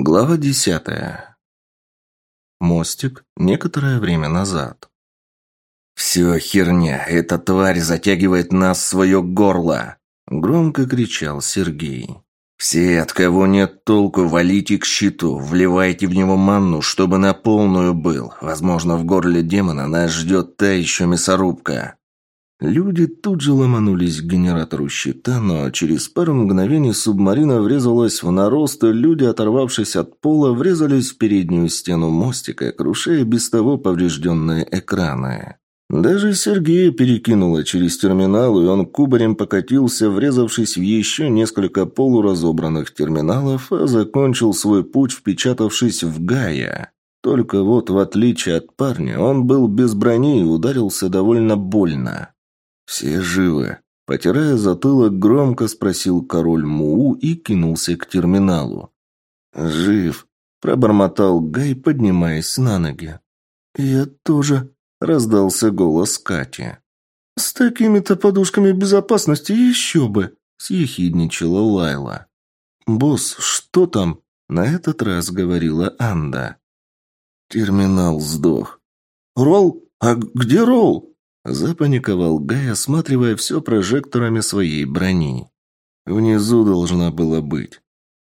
Глава десятая. Мостик некоторое время назад. «Все херня, эта тварь затягивает нас в свое горло!» Громко кричал Сергей. «Все, от кого нет толку, валите к щиту, вливайте в него манну, чтобы на полную был. Возможно, в горле демона нас ждет та еще мясорубка». Люди тут же ломанулись к генератору щита, но через пару мгновений субмарина врезалась в нарост, и люди, оторвавшись от пола, врезались в переднюю стену мостика, крушая без того поврежденные экраны. Даже Сергея перекинуло через терминал, и он кубарем покатился, врезавшись в еще несколько полуразобранных терминалов, а закончил свой путь, впечатавшись в Гая. Только вот, в отличие от парня, он был без брони и ударился довольно больно. «Все живы?» Потирая затылок, громко спросил король Муу и кинулся к терминалу. «Жив», – пробормотал Гай, поднимаясь на ноги. «Я тоже», – раздался голос Кати. «С такими-то подушками безопасности еще бы», – съехидничала Лайла. «Босс, что там?» – на этот раз говорила Анда. Терминал сдох. «Ролл? А где Ролл?» Запаниковал Гай, осматривая все прожекторами своей брони. Внизу должна была быть.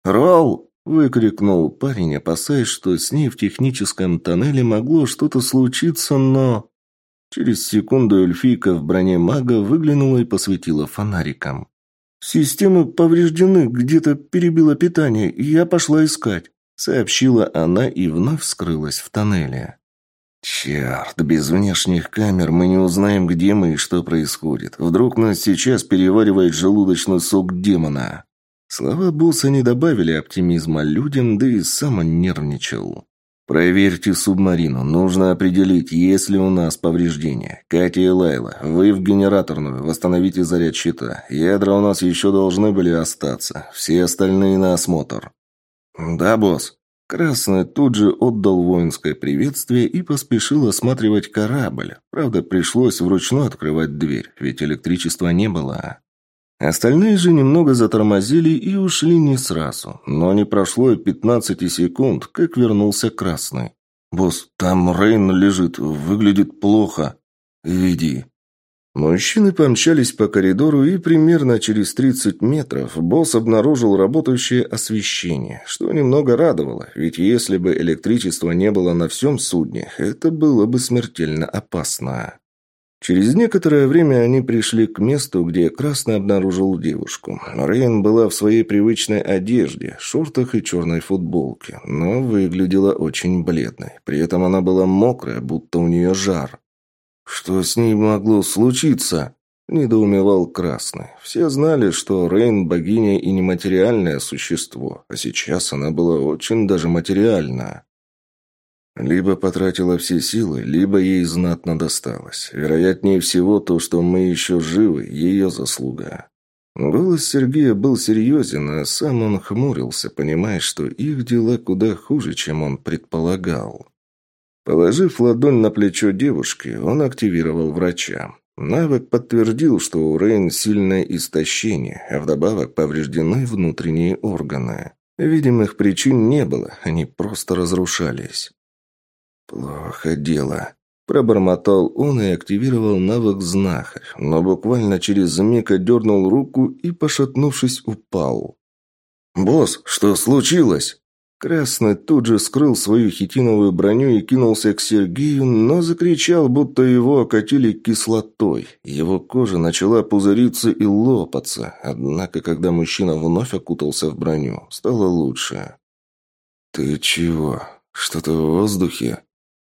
«Ролл!» – выкрикнул парень, опасаясь, что с ней в техническом тоннеле могло что-то случиться, но... Через секунду эльфийка в броне мага выглянула и посветила фонариком. «Системы повреждены, где-то перебило питание, я пошла искать», – сообщила она и вновь скрылась в тоннеле. «Черт, без внешних камер мы не узнаем, где мы и что происходит. Вдруг нас сейчас переваривает желудочный сок демона». Слова босса не добавили оптимизма людям, да и сам он нервничал. «Проверьте субмарину. Нужно определить, есть ли у нас повреждения. Катя и Лайла, вы в генераторную. Восстановите заряд щита. Ядра у нас еще должны были остаться. Все остальные на осмотр». «Да, босс». Красный тут же отдал воинское приветствие и поспешил осматривать корабль. Правда, пришлось вручную открывать дверь, ведь электричества не было. Остальные же немного затормозили и ушли не сразу. Но не прошло и 15 секунд, как вернулся Красный. «Босс, там Рейн лежит, выглядит плохо. Веди». Мужчины помчались по коридору, и примерно через 30 метров босс обнаружил работающее освещение, что немного радовало, ведь если бы электричества не было на всем судне, это было бы смертельно опасно. Через некоторое время они пришли к месту, где Красный обнаружил девушку. Рейн была в своей привычной одежде, шортах и черной футболке, но выглядела очень бледной. При этом она была мокрая, будто у нее жар. «Что с ней могло случиться?» – недоумевал Красный. Все знали, что Рейн – богиня и нематериальное существо, а сейчас она была очень даже материальна. Либо потратила все силы, либо ей знатно досталось. Вероятнее всего, то, что мы еще живы, ее заслуга. Голос Сергея был серьезен, а сам он хмурился, понимая, что их дела куда хуже, чем он предполагал. Положив ладонь на плечо девушки, он активировал врача. Навык подтвердил, что у Рейн сильное истощение, а вдобавок повреждены внутренние органы. Видимых причин не было, они просто разрушались. «Плохо дело», – пробормотал он и активировал навык знахарь, но буквально через миг отдернул руку и, пошатнувшись, упал. «Босс, что случилось?» Красный тут же скрыл свою хитиновую броню и кинулся к Сергею, но закричал, будто его окатили кислотой. Его кожа начала пузыриться и лопаться, однако, когда мужчина вновь окутался в броню, стало лучше. «Ты чего? Что-то в воздухе?»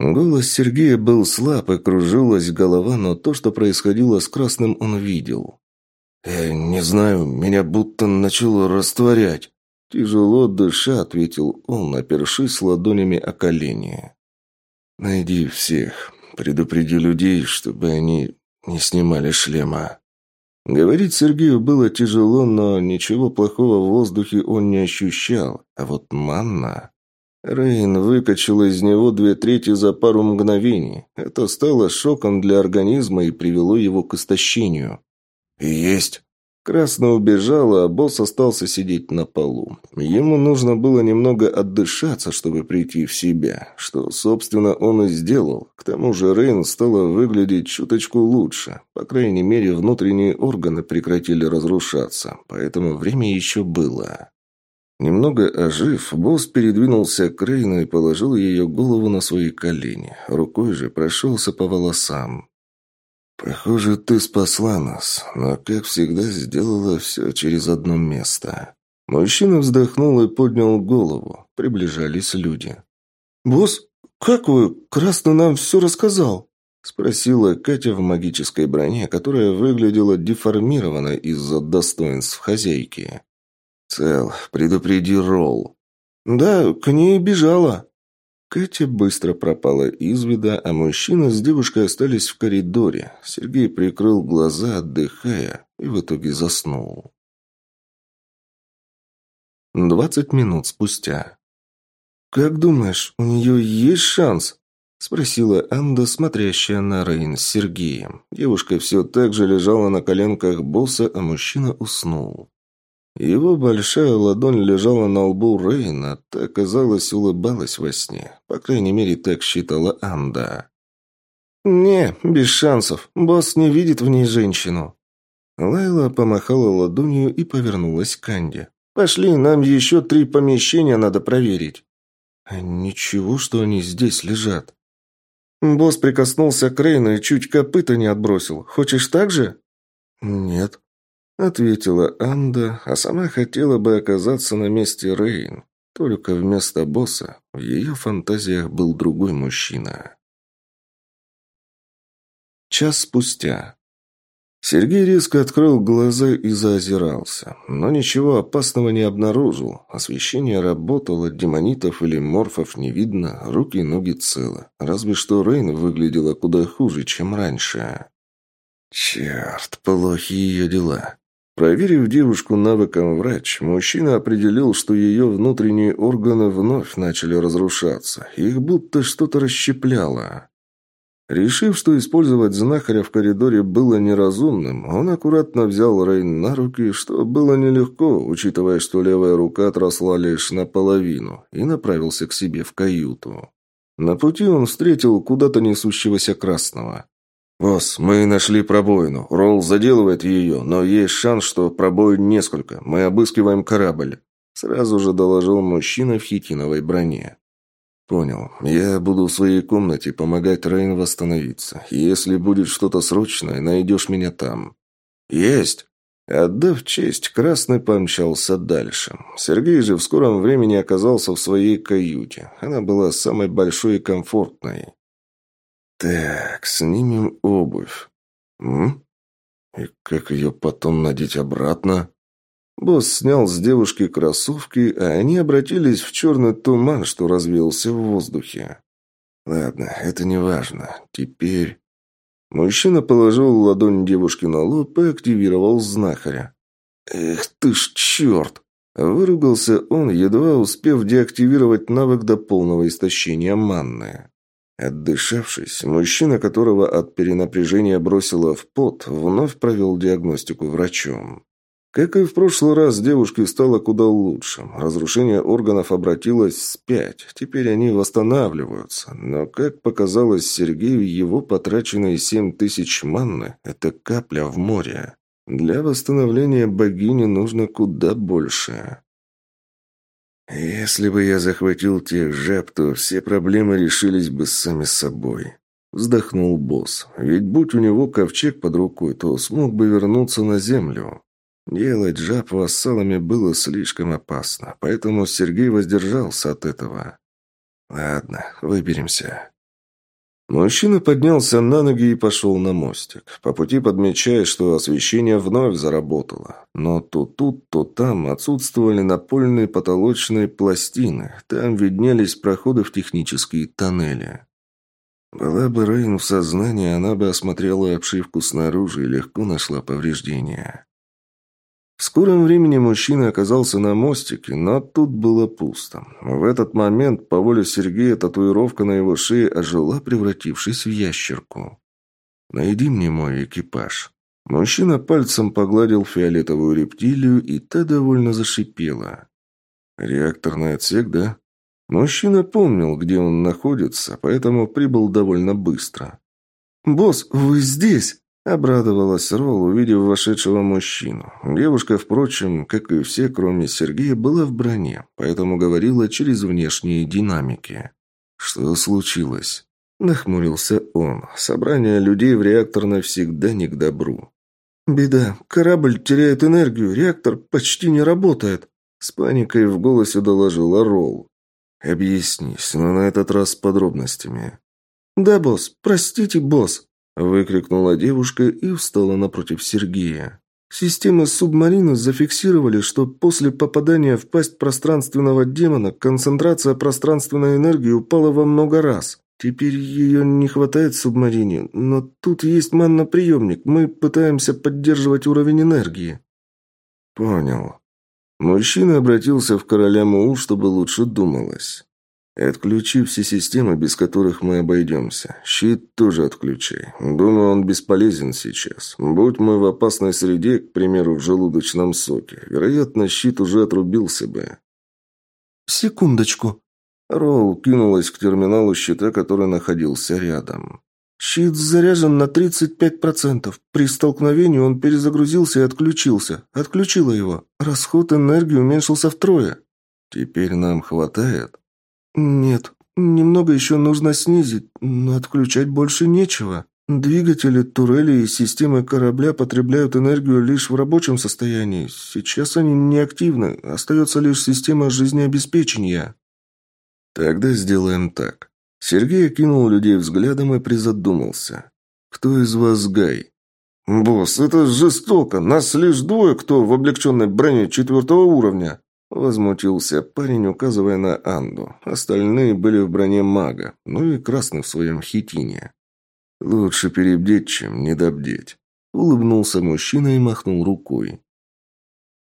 Голос Сергея был слаб и кружилась голова, но то, что происходило с Красным, он видел. «Я не знаю, меня будто начало растворять». Тяжело дыша, ответил он, опершись ладонями о колени. «Найди всех. Предупреди людей, чтобы они не снимали шлема». Говорить Сергею было тяжело, но ничего плохого в воздухе он не ощущал. А вот манна... Рейн выкачал из него две трети за пару мгновений. Это стало шоком для организма и привело его к истощению. «Есть!» Красно убежала, а босс остался сидеть на полу. Ему нужно было немного отдышаться, чтобы прийти в себя, что, собственно, он и сделал. К тому же Рейн стала выглядеть чуточку лучше. По крайней мере, внутренние органы прекратили разрушаться, поэтому время еще было. Немного ожив, босс передвинулся к Рейну и положил ее голову на свои колени. Рукой же прошелся по волосам. «Похоже, ты спасла нас, но, как всегда, сделала все через одно место». Мужчина вздохнул и поднял голову. Приближались люди. «Босс, как вы? Красный нам все рассказал?» Спросила Катя в магической броне, которая выглядела деформированной из-за достоинств хозяйки. «Цел, предупреди Ролл». «Да, к ней бежала». Катя быстро пропала из вида, а мужчина с девушкой остались в коридоре. Сергей прикрыл глаза, отдыхая, и в итоге заснул. Двадцать минут спустя. «Как думаешь, у нее есть шанс?» – спросила Анда, смотрящая на Рейн с Сергеем. Девушка все так же лежала на коленках босса, а мужчина уснул. Его большая ладонь лежала на лбу Рейна, та, казалось, улыбалась во сне. По крайней мере, так считала Анда. «Не, без шансов. Босс не видит в ней женщину». Лайла помахала ладонью и повернулась к Анде. «Пошли, нам еще три помещения надо проверить». А «Ничего, что они здесь лежат». Босс прикоснулся к Рейну и чуть копыта не отбросил. «Хочешь так же?» «Нет». Ответила Анда, а сама хотела бы оказаться на месте Рейн. Только вместо босса в ее фантазиях был другой мужчина. Час спустя. Сергей резко открыл глаза и заозирался, но ничего опасного не обнаружил. Освещение работало, демонитов или морфов не видно, руки и ноги целы. Разве что Рейн выглядела куда хуже, чем раньше. Черт, плохи ее дела. Проверив девушку навыком врач, мужчина определил, что ее внутренние органы вновь начали разрушаться. Их будто что-то расщепляло. Решив, что использовать знахаря в коридоре было неразумным, он аккуратно взял Рейн на руки, что было нелегко, учитывая, что левая рука отросла лишь наполовину, и направился к себе в каюту. На пути он встретил куда-то несущегося красного. «Босс, мы нашли пробоину. Ролл заделывает ее, но есть шанс, что пробоин несколько. Мы обыскиваем корабль», — сразу же доложил мужчина в хитиновой броне. «Понял. Я буду в своей комнате помогать Рейн восстановиться. Если будет что-то срочное, найдешь меня там». «Есть!» Отдав честь, Красный помчался дальше. Сергей же в скором времени оказался в своей каюте. Она была самой большой и комфортной. Так, снимем обувь. М? И как ее потом надеть обратно? Босс снял с девушки кроссовки, а они обратились в черный туман, что развеялся в воздухе. Ладно, это не важно. Теперь... Мужчина положил ладонь девушки на лоб и активировал знахаря. «Эх ты ж черт!» Выругался он, едва успев деактивировать навык до полного истощения манны. Отдышавшись, мужчина, которого от перенапряжения бросило в пот, вновь провел диагностику врачом. Как и в прошлый раз, девушке стало куда лучше. Разрушение органов обратилось вспять. Теперь они восстанавливаются. Но, как показалось Сергею, его потраченные семь тысяч манны – это капля в море. Для восстановления богини нужно куда больше. «Если бы я захватил тех жаб, то все проблемы решились бы сами собой», — вздохнул босс. «Ведь будь у него ковчег под рукой, то смог бы вернуться на землю. Делать жаб вассалами было слишком опасно, поэтому Сергей воздержался от этого. Ладно, выберемся». Мужчина поднялся на ноги и пошел на мостик, по пути подмечая, что освещение вновь заработало. Но то тут, то там отсутствовали напольные потолочные пластины, там виднелись проходы в технические тоннели. Была бы Рейн в сознании, она бы осмотрела обшивку снаружи и легко нашла повреждения. В скором времени мужчина оказался на мостике, но тут было пусто. В этот момент, по воле Сергея, татуировка на его шее ожила, превратившись в ящерку. «Найди мне мой экипаж». Мужчина пальцем погладил фиолетовую рептилию, и та довольно зашипела. «Реакторный отсек, да?» Мужчина помнил, где он находится, поэтому прибыл довольно быстро. «Босс, вы здесь!» – обрадовалась Ролл, увидев вошедшего мужчину. Девушка, впрочем, как и все, кроме Сергея, была в броне, поэтому говорила через внешние динамики. «Что случилось?» – нахмурился он. «Собрание людей в реактор навсегда не к добру». «Беда. Корабль теряет энергию, реактор почти не работает», – с паникой в голосе доложила Ролл. «Объяснись, но на этот раз с подробностями». «Да, босс. Простите, босс», – выкрикнула девушка и встала напротив Сергея. Системы субмарины зафиксировали, что после попадания в пасть пространственного демона концентрация пространственной энергии упала во много раз. Теперь ее не хватает субмарине, но тут есть манноприемник. Мы пытаемся поддерживать уровень энергии. Понял. Мужчина обратился в короля Муу, чтобы лучше думалось. «Отключи все системы, без которых мы обойдемся. Щит тоже отключай. Думаю, он бесполезен сейчас. Будь мы в опасной среде, к примеру, в желудочном соке, вероятно, щит уже отрубился бы». «Секундочку». Роул кинулась к терминалу щита, который находился рядом. «Щит заряжен на 35%. При столкновении он перезагрузился и отключился. Отключила его. Расход энергии уменьшился втрое». «Теперь нам хватает?» «Нет, немного еще нужно снизить, но отключать больше нечего. Двигатели, турели и системы корабля потребляют энергию лишь в рабочем состоянии. Сейчас они неактивны, остается лишь система жизнеобеспечения». «Тогда сделаем так». Сергей окинул людей взглядом и призадумался. «Кто из вас Гай?» «Босс, это жестоко. Нас лишь двое, кто в облегченной броне четвертого уровня», Возмутился парень, указывая на Анду. Остальные были в броне мага, ну и красный в своем хитине. «Лучше перебдеть, чем недобдеть», — улыбнулся мужчина и махнул рукой.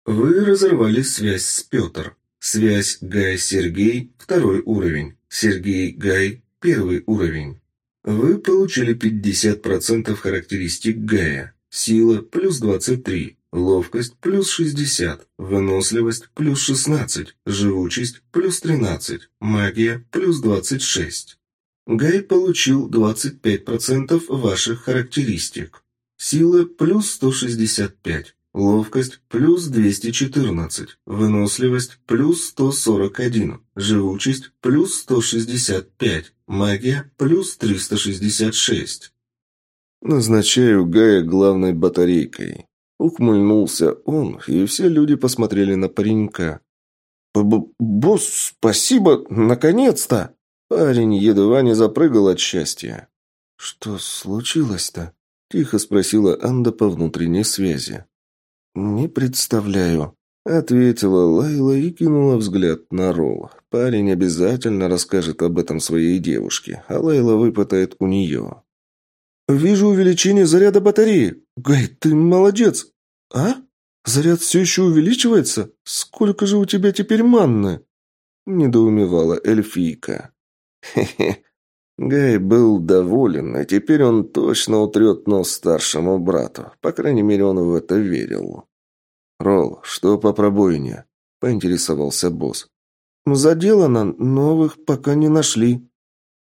Вы разорвали связь с Петр. Связь Гай-Сергей – второй уровень. Сергей-Гай – первый уровень. Вы получили 50% характеристик Гая. Сила – плюс 23. Ловкость – плюс 60, выносливость – плюс 16, живучесть – плюс 13, магия – плюс 26. Гай получил 25% ваших характеристик. Сила – плюс 165, ловкость – плюс 214, выносливость – плюс 141, живучесть – плюс 165, магия – плюс 366. Назначаю Гая главной батарейкой. Ухмыльнулся он, и все люди посмотрели на паренька. «Босс, спасибо, наконец-то!» Парень едва не запрыгал от счастья. «Что случилось-то?» – тихо спросила Анда по внутренней связи. «Не представляю», – ответила Лайла и кинула взгляд на Ролл. Парень обязательно расскажет об этом своей девушке, а Лайла выпытает у нее. «Вижу увеличение заряда батареи. Гай, ты молодец. А? Заряд все еще увеличивается? Сколько же у тебя теперь манны?» Недоумевала эльфийка. «Хе-хе». Гай был доволен, и теперь он точно утрет нос старшему брату. По крайней мере, он в это верил. «Ролл, что по пробоине?» – поинтересовался босс. «Заделано, новых пока не нашли».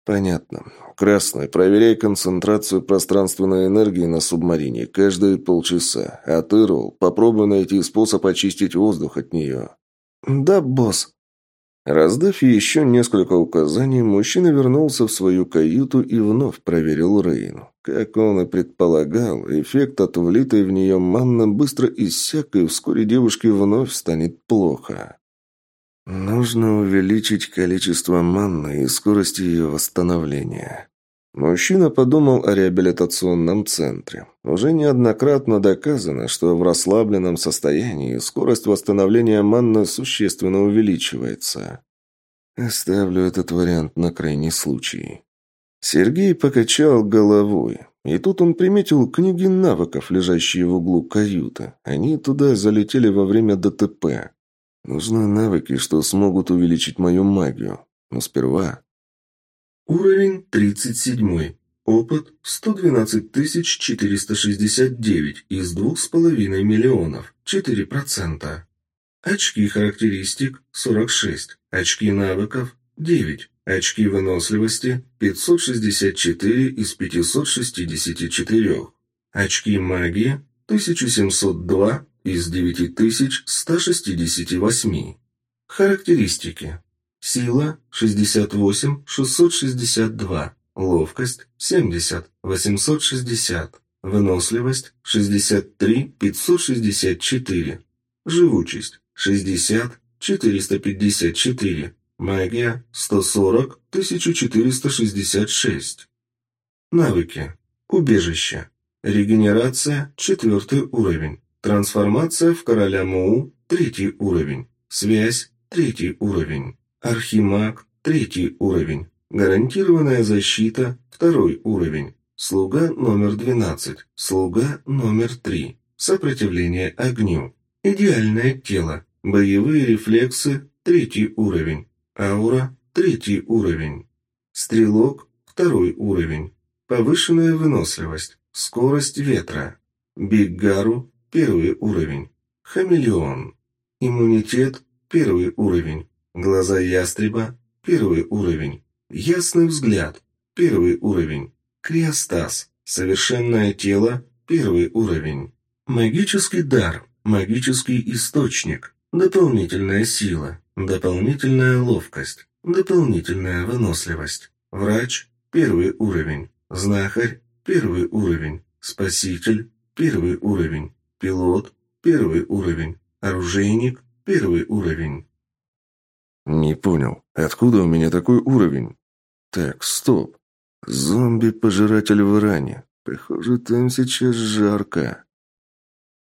«Понятно. Красный, проверяй концентрацию пространственной энергии на субмарине каждые полчаса. А ты, Ролл, попробуй найти способ очистить воздух от нее». «Да, босс». Раздав еще несколько указаний, мужчина вернулся в свою каюту и вновь проверил Рейн. Как он и предполагал, эффект от влитой в нее манны быстро иссяк, и вскоре девушке вновь станет плохо. Нужно увеличить количество манны и скорость ее восстановления. Мужчина подумал о реабилитационном центре. Уже неоднократно доказано, что в расслабленном состоянии скорость восстановления манны существенно увеличивается. Оставлю этот вариант на крайний случай. Сергей покачал головой. И тут он приметил книги навыков, лежащие в углу каюты. Они туда залетели во время ДТП. Нужны навыки, что смогут увеличить мою магию. Но сперва... Уровень 37. Опыт 112 469 из 2,5 миллионов, 4%. Очки характеристик 46, очки навыков 9, очки выносливости 564 из 564, очки магии 1702 из 9168. Характеристики. Сила 68 662. Ловкость – 70, 860. Выносливость – 63, 564. Живучесть – 60, 454. Магия – 140, 1466. Навыки. Убежище. Регенерация – четвертый уровень. Трансформация в короля Муу – третий уровень. Связь – третий уровень. Архимаг – третий уровень. Гарантированная защита – второй уровень. Слуга номер 12. Слуга номер 3. Сопротивление огню. Идеальное тело. Боевые рефлексы – третий уровень. Аура – третий уровень. Стрелок – второй уровень. Повышенная выносливость. Скорость ветра. Биггару – первый уровень. Хамелеон. Иммунитет – первый уровень. Глаза ястреба – первый уровень. Ясный взгляд. Первый уровень. Криостаз. Совершенное тело. Первый уровень. Магический дар. Магический источник. Дополнительная сила. Дополнительная ловкость. Дополнительная выносливость. Врач. Первый уровень. Знахарь. Первый уровень. Спаситель. Первый уровень. Пилот. Первый уровень. Оружейник. Первый уровень. Не понял, откуда у меня такой уровень? Так, стоп. Зомби-пожиратель в Иране. Похоже, там сейчас жарко.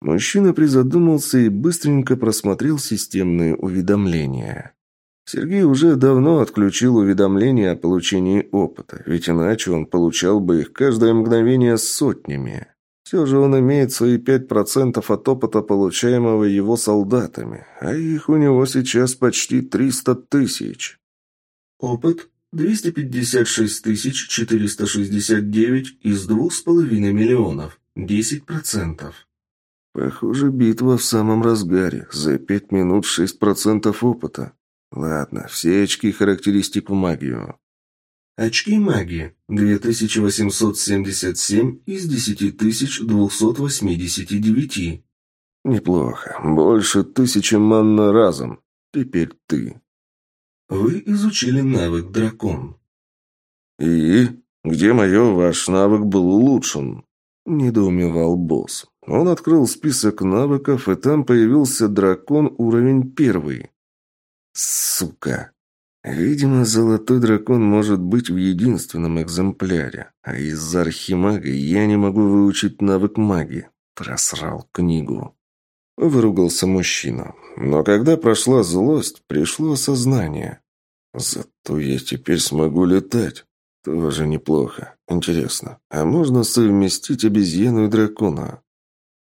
Мужчина призадумался и быстренько просмотрел системные уведомления. Сергей уже давно отключил уведомления о получении опыта, ведь иначе он получал бы их каждое мгновение сотнями. Все же он имеет свои 5% от опыта, получаемого его солдатами, а их у него сейчас почти 300 тысяч. Опыт 256 469 из 2,5 миллионов. 10%. Похоже, битва в самом разгаре. За 5 минут 6% опыта. Ладно, все очки характеристик в магию. Очки магии 2877 из 10289. Неплохо. Больше тысячи манна разом. Теперь ты. Вы изучили навык дракон. И где мое ваш навык был улучшен? Недоумевал босс. Он открыл список навыков, и там появился дракон уровень первый. Сука. Видимо, золотой дракон может быть в единственном экземпляре, а из-за архимага я не могу выучить навык магии. Просрал книгу. Выругался мужчина. Но когда прошла злость, пришло осознание. Зато я теперь смогу летать. Тоже неплохо. Интересно, а можно совместить обезьяну и дракона?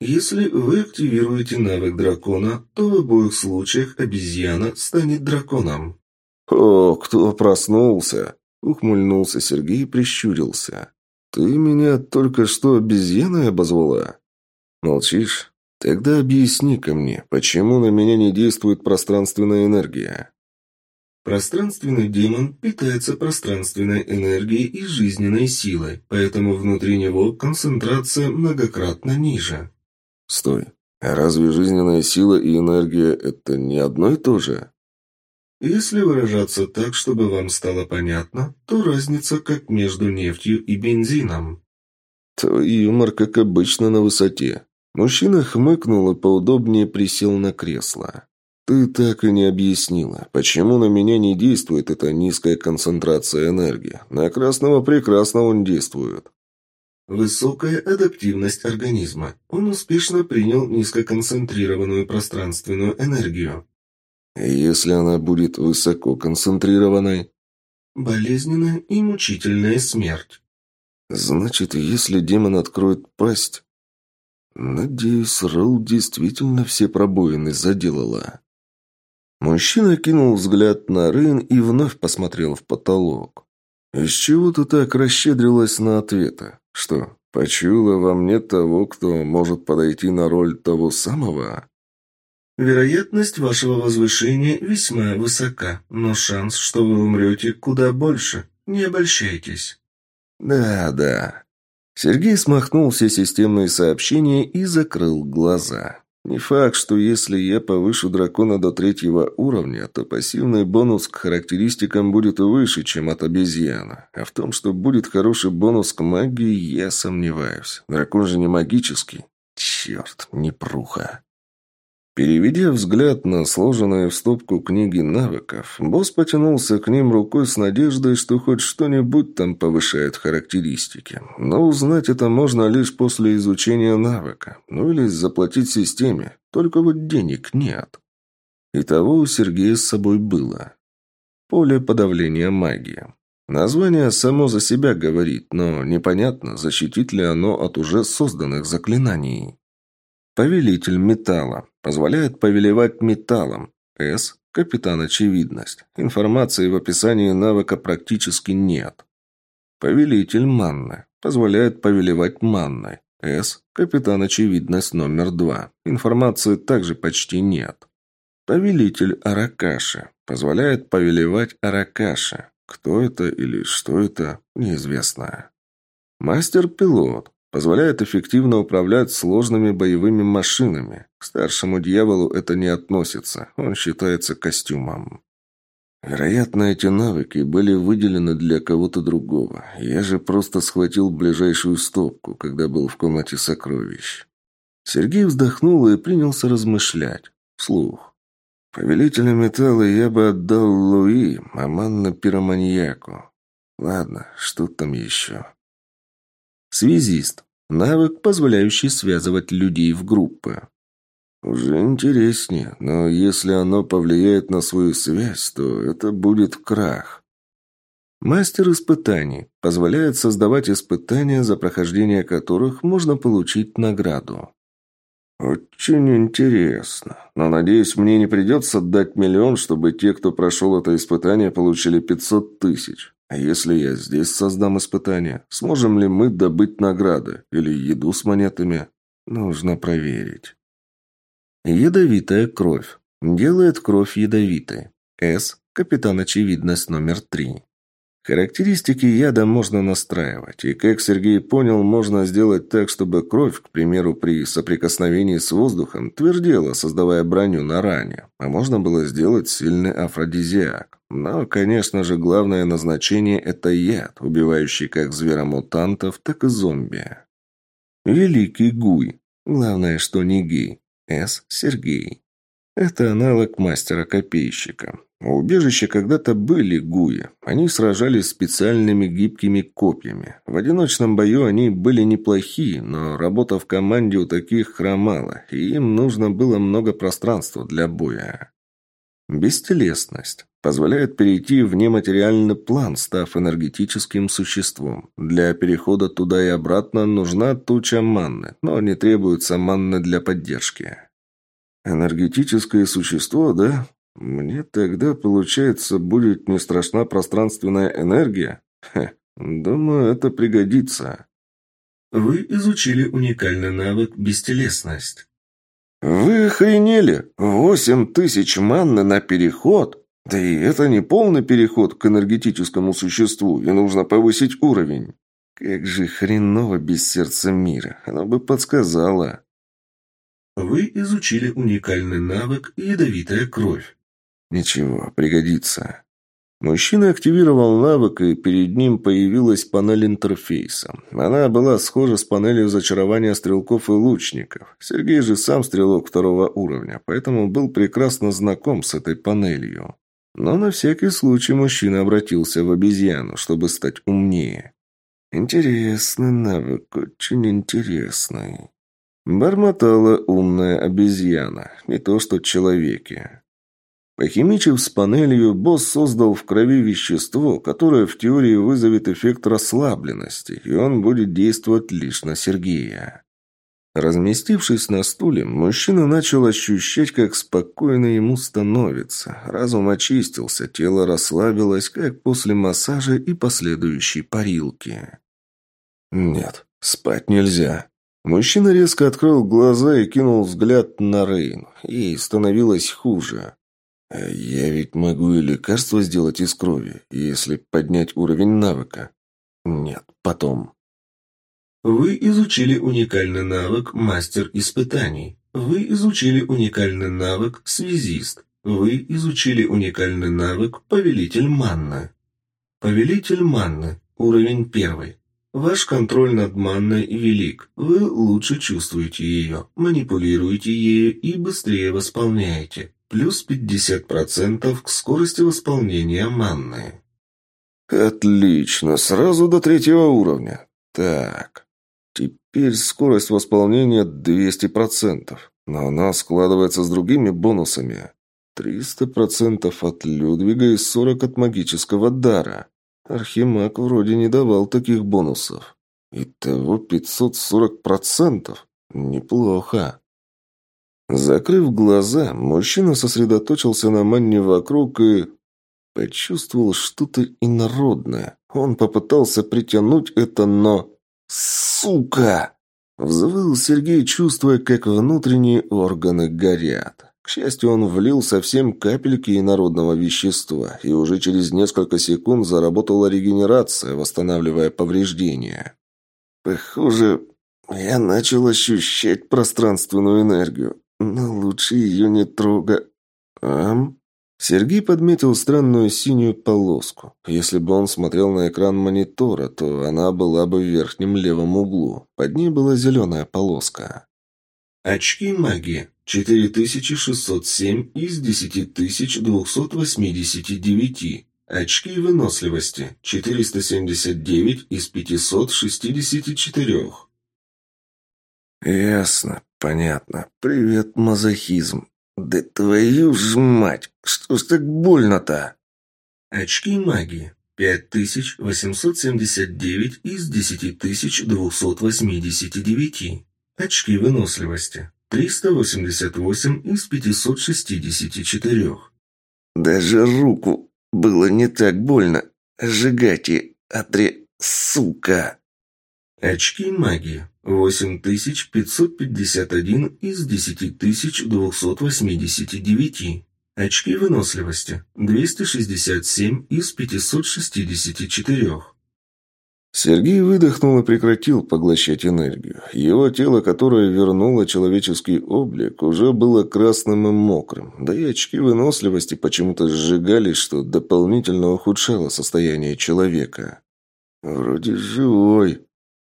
Если вы активируете навык дракона, то в обоих случаях обезьяна станет драконом. «О, кто проснулся?» — ухмыльнулся Сергей и прищурился. «Ты меня только что обезьяной обозвала?» «Молчишь? Тогда объясни-ка мне, почему на меня не действует пространственная энергия?» Пространственный демон питается пространственной энергией и жизненной силой, поэтому внутри него концентрация многократно ниже. Стой. А разве жизненная сила и энергия – это не одно и то же? Если выражаться так, чтобы вам стало понятно, то разница как между нефтью и бензином. Твой юмор, как обычно, на высоте. Мужчина хмыкнул и поудобнее присел на кресло. «Ты так и не объяснила, почему на меня не действует эта низкая концентрация энергии. На красного прекрасно он действует». Высокая адаптивность организма. Он успешно принял низкоконцентрированную пространственную энергию. Если она будет высоко концентрированной? Болезненная и мучительная смерть. Значит, если демон откроет пасть, Надеюсь, Ролл действительно все пробоины заделала. Мужчина кинул взгляд на Рейн и вновь посмотрел в потолок. «Из чего ты так расщедрилась на ответы? Что, почуяла во мне того, кто может подойти на роль того самого?» Вероятность вашего возвышения весьма высока, но шанс, что вы умрете, куда больше. Не обольщайтесь. Да, да. Сергей смахнул все системные сообщения и закрыл глаза. Не факт, что если я повышу дракона до третьего уровня, то пассивный бонус к характеристикам будет выше, чем от обезьяны. А в том, что будет хороший бонус к магии, я сомневаюсь. Дракон же не магический. Черт, непруха. Переведя взгляд на сложенные в стопку книги навыков, босс потянулся к ним рукой с надеждой, что хоть что-нибудь там повышает характеристики. Но узнать это можно лишь после изучения навыка, ну или заплатить системе, только вот денег нет. И того у Сергея с собой было. Поле подавления магии. Название само за себя говорит, но непонятно, защитит ли оно от уже созданных заклинаний. Повелитель металла. Позволяет повелевать металлом. С. Капитан Очевидность. Информации в описании навыка практически нет. Повелитель манны. Позволяет повелевать манной. С. Капитан Очевидность номер два. Информации также почти нет. Повелитель Аракаши. Позволяет повелевать Аракаши. Кто это или что это, неизвестно. Мастер-пилот. Позволяет эффективно управлять сложными боевыми машинами. К старшему дьяволу это не относится, он считается костюмом. Вероятно, эти навыки были выделены для кого-то другого. Я же просто схватил ближайшую стопку, когда был в комнате сокровищ. Сергей вздохнул и принялся размышлять. Вслух. Повелителя металла я бы отдал Луи, а манна пироманьяку. Ладно, что там еще? Связист. Навык, позволяющий связывать людей в группы. Уже интереснее, но если оно повлияет на свою связь, то это будет крах. Мастер испытаний позволяет создавать испытания, за прохождение которых можно получить награду. «Очень интересно. Но, надеюсь, мне не придется дать миллион, чтобы те, кто прошел это испытание, получили пятьсот тысяч. А если я здесь создам испытание, сможем ли мы добыть награды или еду с монетами? Нужно проверить. Ядовитая кровь. Делает кровь ядовитой. С. Капитан Очевидность номер три. Характеристики яда можно настраивать, и, как Сергей понял, можно сделать так, чтобы кровь, к примеру, при соприкосновении с воздухом, твердела, создавая броню на ране, а можно было сделать сильный афродизиак. Но, конечно же, главное назначение – это яд, убивающий как зверомутантов, так и зомби. Великий Гуй. Главное, что не гей. С. Сергей. Это аналог мастера-копейщика. У убежища когда-то были гуи. Они сражались специальными гибкими копьями. В одиночном бою они были неплохие, но работа в команде у таких хромала, и им нужно было много пространства для боя. Бестелесность. Позволяет перейти в нематериальный план, став энергетическим существом. Для перехода туда и обратно нужна туча манны, но не требуется манны для поддержки. Энергетическое существо, да? Мне тогда, получается, будет не страшна пространственная энергия? Хе, думаю, это пригодится. Вы изучили уникальный навык «Бестелесность». «Вы охренели? Восемь тысяч манны на переход? Да и это не полный переход к энергетическому существу, и нужно повысить уровень. Как же хреново без сердца мира, оно бы подсказало». Вы изучили уникальный навык «Ядовитая кровь». Ничего, пригодится. Мужчина активировал навык, и перед ним появилась панель интерфейса. Она была схожа с панелью зачарования стрелков и лучников. Сергей же сам стрелок второго уровня, поэтому был прекрасно знаком с этой панелью. Но на всякий случай мужчина обратился в обезьяну, чтобы стать умнее. «Интересный навык, очень интересный». Бормотала умная обезьяна, не то что человеки. Похимичив с панелью, босс создал в крови вещество, которое в теории вызовет эффект расслабленности, и он будет действовать лишь на Сергея. Разместившись на стуле, мужчина начал ощущать, как спокойно ему становится. Разум очистился, тело расслабилось, как после массажа и последующей парилки. «Нет, спать нельзя». Мужчина резко открыл глаза и кинул взгляд на Рейн. Ей становилось хуже. «Я ведь могу и лекарство сделать из крови, если поднять уровень навыка». «Нет, потом». Вы изучили уникальный навык «Мастер испытаний». Вы изучили уникальный навык «Связист». Вы изучили уникальный навык «Повелитель манны». Повелитель манны. Уровень первый. Ваш контроль над манной велик. Вы лучше чувствуете ее, манипулируете ею и быстрее восполняете. Плюс 50% к скорости восполнения манны. Отлично, сразу до третьего уровня. Так, Теперь скорость восполнения 200%, но она складывается с другими бонусами. 300% от Людвига и 40% от магического дара. Архимаг вроде не давал таких бонусов. Итого 540%. Неплохо. Закрыв глаза, мужчина сосредоточился на манне вокруг и... Почувствовал что-то инородное. Он попытался притянуть это, но... «Сука!» Взвыл Сергей, чувствуя, как внутренние органы горят. К счастью, он влил совсем капельки инородного вещества, и уже через несколько секунд заработала регенерация, восстанавливая повреждения. Похоже, я начал ощущать пространственную энергию, но лучше ее не трогать. Ам? Сергей подметил странную синюю полоску. Если бы он смотрел на экран монитора, то она была бы в верхнем левом углу. Под ней была зеленая полоска. Очки магии. 4607 из 10289. Очки выносливости. 479 из 564. Ясно, понятно. Привет, мазохизм. «Да твою ж мать! Что ж так больно-то?» Очки магии. 5879 из 10289. Очки выносливости. 388 из 564. Даже руку было не так больно. Сжигать и отре... Сука! Очки магии. 8551 из 10289. Очки выносливости. 267 из 564. Сергей выдохнул и прекратил поглощать энергию. Его тело, которое вернуло человеческий облик, уже было красным и мокрым. Да и очки выносливости почему-то сжигались, что дополнительно ухудшало состояние человека. «Вроде живой»,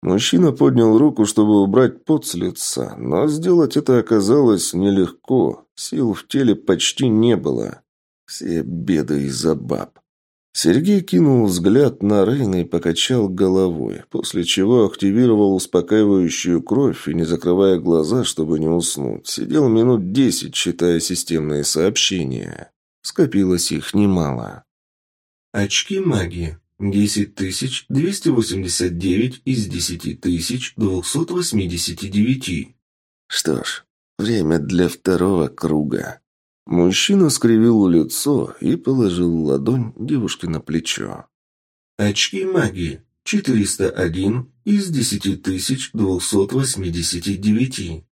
Мужчина поднял руку, чтобы убрать пот с лица, но сделать это оказалось нелегко. Сил в теле почти не было. Все беды из-за баб. Сергей кинул взгляд на Рейна и покачал головой, после чего активировал успокаивающую кровь и, не закрывая глаза, чтобы не уснуть, сидел минут десять, читая системные сообщения. Скопилось их немало. «Очки магии. 10289 из 10289. Что ж, время для второго круга. Мужчина скривил лицо и положил ладонь девушке на плечо. Очки магии. 401 из 10289.